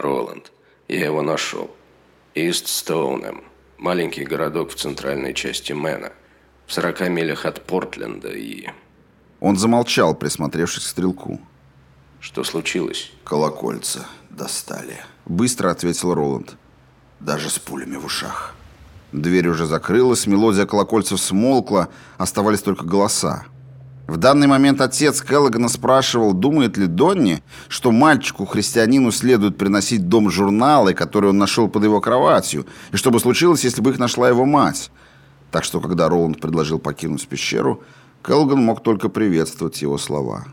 Роланд. Я его нашел. Ист Стоунем. Маленький городок в центральной части Мэна. В 40 милях от Портленда и... Он замолчал, присмотревшись к стрелку. Что случилось? Колокольца достали. Быстро ответил Роланд. Даже с пулями в ушах. Дверь уже закрылась, мелодия колокольцев смолкла, оставались только голоса. В данный момент отец Келлогана спрашивал, думает ли Донни, что мальчику-христианину следует приносить в дом журналы, которые он нашел под его кроватью, и что бы случилось, если бы их нашла его мать. Так что, когда Роланд предложил покинуть пещеру, Келлоган мог только приветствовать его слова.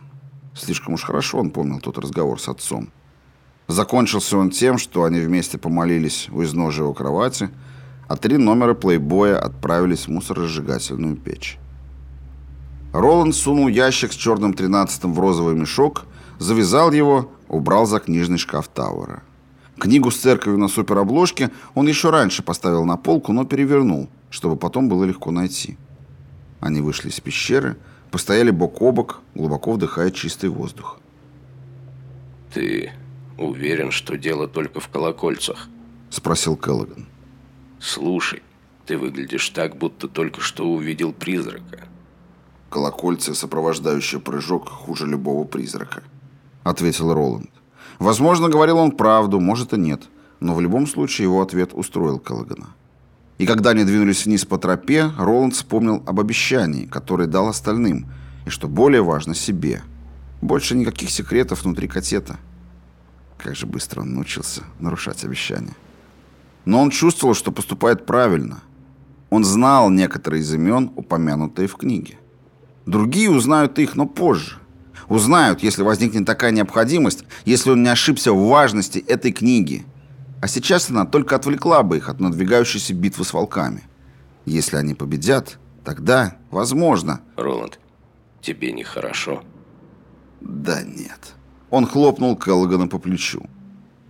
Слишком уж хорошо он помнил тот разговор с отцом. Закончился он тем, что они вместе помолились у изножия его кровати, а три номера плейбоя отправились в мусоросжигательную печь. Роланд сунул ящик с черным тринадцатым в розовый мешок, завязал его, убрал за книжный шкаф Тауэра. Книгу с церковью на суперобложке он еще раньше поставил на полку, но перевернул, чтобы потом было легко найти. Они вышли из пещеры, постояли бок о бок, глубоко вдыхая чистый воздух. «Ты уверен, что дело только в колокольцах?» — спросил Келлоган. «Слушай, ты выглядишь так, будто только что увидел призрака». «Колокольцы, сопровождающие прыжок, хуже любого призрака», — ответил Роланд. Возможно, говорил он правду, может и нет, но в любом случае его ответ устроил Келлогана. И когда они двинулись вниз по тропе, Роланд вспомнил об обещании, которое дал остальным, и, что более важно, себе. Больше никаких секретов внутри катета. Как же быстро он научился нарушать обещания. Но он чувствовал, что поступает правильно. Он знал некоторые из имен, упомянутые в книге. Другие узнают их, но позже. Узнают, если возникнет такая необходимость, если он не ошибся в важности этой книги – а сейчас она только отвлекла бы их от надвигающейся битвы с волками. Если они победят, тогда, возможно... Роланд, тебе нехорошо? Да нет. Он хлопнул Келлогана по плечу.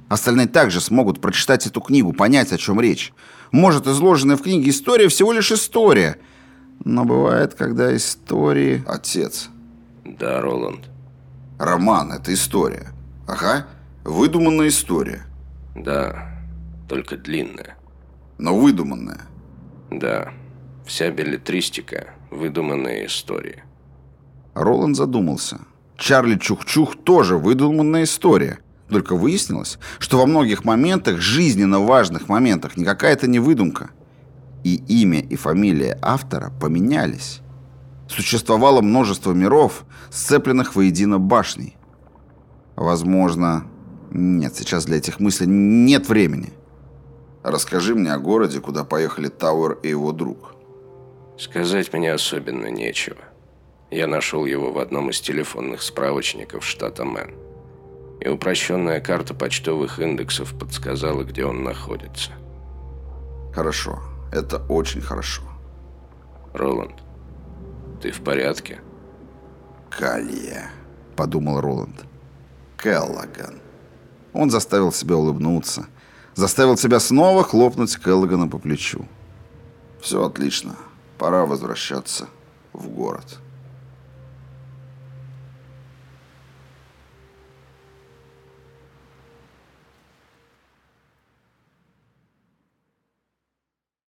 Остальные также смогут прочитать эту книгу, понять, о чем речь. Может, изложенная в книге история всего лишь история. Но бывает, когда истории... Отец. Да, Роланд. Роман — это история. Ага, выдуманная история. Да, только длинная. Но выдуманная. Да, вся билетристика – выдуманные истории. Роланд задумался. Чарли Чух-Чух тоже выдуманная история. Только выяснилось, что во многих моментах, жизненно важных моментах, никакая это не выдумка. И имя и фамилия автора поменялись. Существовало множество миров, сцепленных воедино башней. Возможно, нет, сейчас для этих мыслей нет времени. Расскажи мне о городе, куда поехали Тауэр и его друг. Сказать мне особенно нечего. Я нашел его в одном из телефонных справочников штата Мэн. И упрощенная карта почтовых индексов подсказала, где он находится. Хорошо. Это очень хорошо. Роланд, ты в порядке? Калья, подумал Роланд. Келлаган. Он заставил себя улыбнуться. Заставил себя снова хлопнуть Келлогана по плечу. «Все отлично. Пора возвращаться в город».